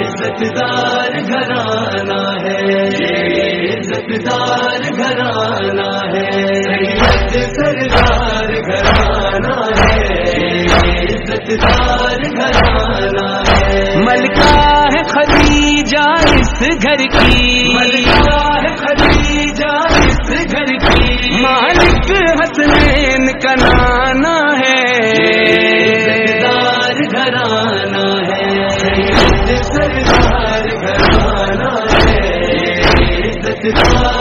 عزتدار گھرانا ہے عزتدار گھرانا ہے۔ سردار گھرانا ہے۔ عزتدار گھرانا ہے۔ ملکہ ہے خدیجہ اس گھر کی۔ ملکہ ہے خدیجہ اس گھر کی۔ مالک حسنین کا نانا ہے۔ عزتدار گھرانا ہے۔ سردار گھرانا ہے۔ گھرانا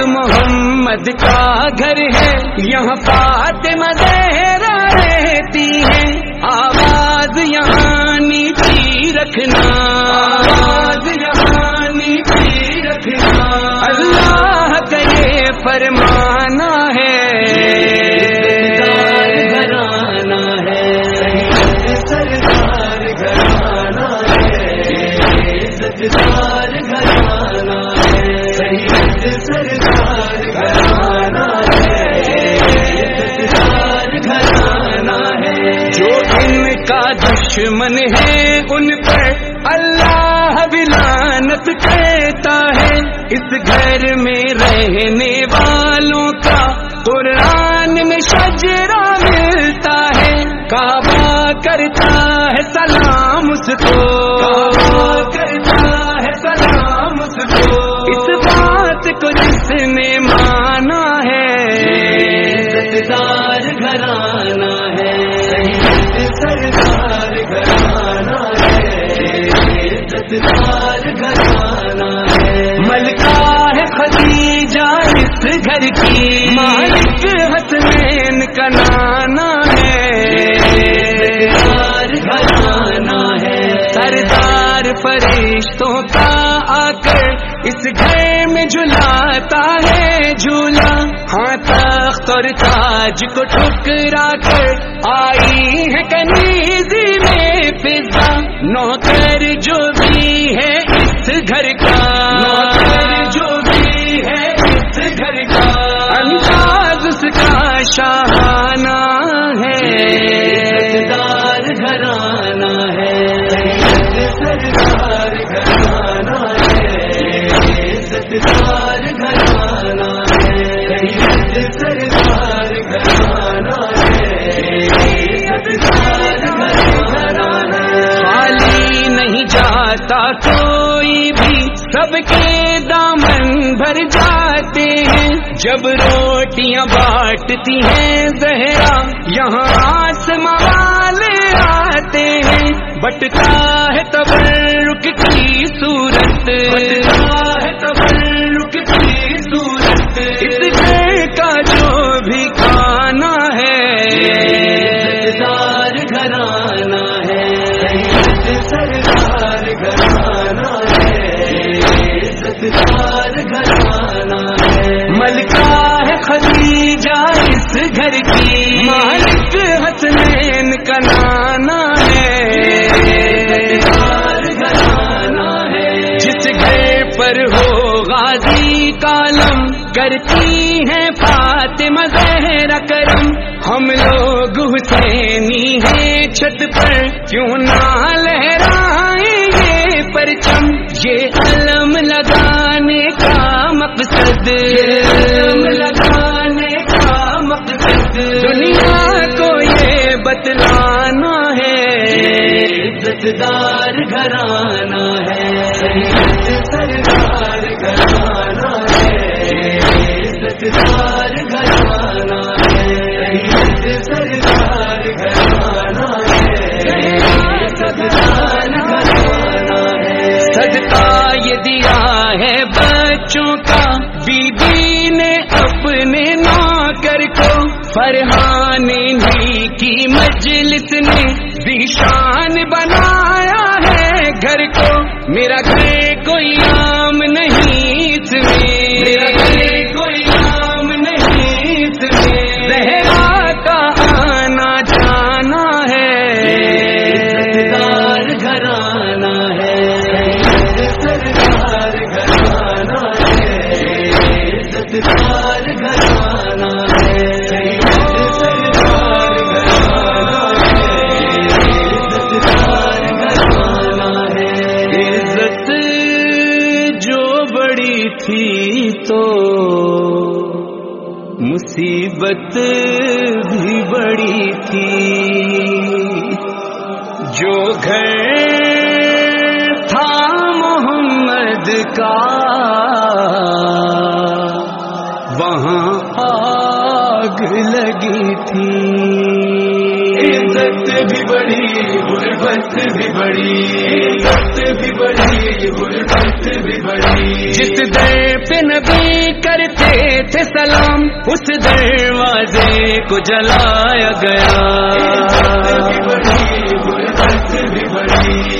محمد کا گھر ہے یہاں فاطمہ زہرا گھرانا ہے گھرانا ہے جو ان کا دشمن ہے، ان پر اللہ بلانت کہتا ہے۔ اس گھر میں رہنے والوں کا قرآن میں شجرا ملتا ہے۔ کعبہ کرتا ہے، سلام اس کو۔ نے مانا ہے۔ عزتدار گھرانا ہے۔ سردار گھرانا ہے۔ عزتدار گھرانا ہے ملکہ ہے خدیجہ اس گھر کی۔ مالک حسنین کا نانا ہے۔ عزتدار گھرانا ہے۔ سردار فرشتوں کا ہاں تخت اور تاج کو ٹھکرا کر آئی ہے کنیزی میں پزا نوکر جو بھی ہے اس گھر کا۔ نوکر جو بھی ہے اس گھر کا۔ انداز اس کا شاہانہ ہے۔ کے دامن بھر جاتے ہیں۔ جب روٹیاں بانٹتی ہیں زہرا، یہاں آسمان والے آتے ہیں۔ بٹتا ہے تبرک کی صورت۔ مالک حسنین کا نانا ہے۔ جس گھر پر ہو غازی کالم، کرتی ہے فاطمہ زہرا کرم ہم لوگ حسینی ہیں چھت پر، کیوں نہ لہرائیں یہ پرچم؟ یہ علم دار گھرانا ہے۔ سردار گھرانا ہے۔ ستار گھرانہ ہے۔ سردار گھرانا ہے ستار گھرانہ ہے۔ صدقہ یہ دیا ہے بچوں کا۔ بی بی نے اپنے ناکر کو فرحان ہی کی مجلس نے دشا میرا گھر کوئی مصیبت بھی بڑی تھی۔ جو گھر تھا محمد کا، وہاں آگ لگی تھی۔ عزت بھی بڑی، غربت بھی بڑی۔ عزت بڑی غربت بھی بڑی جس در پہ نبی کرتے تھے سلام، اس دروازے کو جلایا گیا۔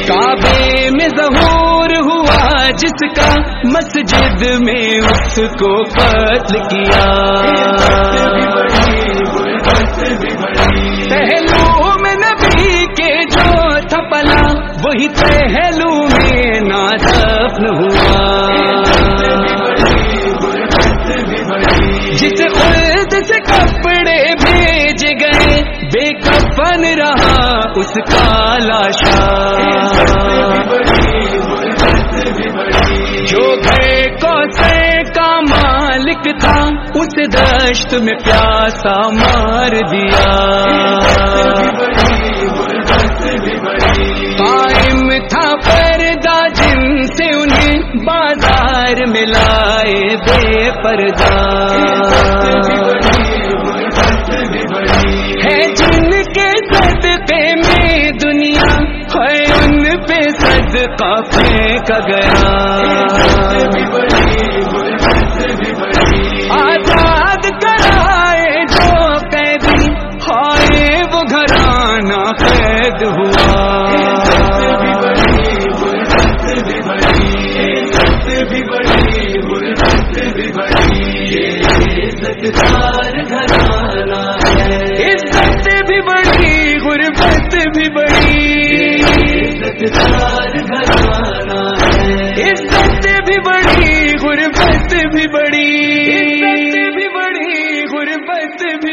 کعبے میں ظہور ہوا، جس کا مسجد میں اس کو قتل کیا۔ پہلو میں نبی کے جو تھپلا، وہی پہلو دفن ہوا۔ جس خود سے کپڑے بھیج گئے، بے کفن رہا اس کا لاشا۔ جو گھر کا مالک تھا، اس دشت میں پیاسا مار دیا۔ بازار ملائے بے پردہ ہے جن کے صدقے میں دنیا ہے ان پہ صدقہ پھینک گیا۔ عزت بھی بڑی غربت بھی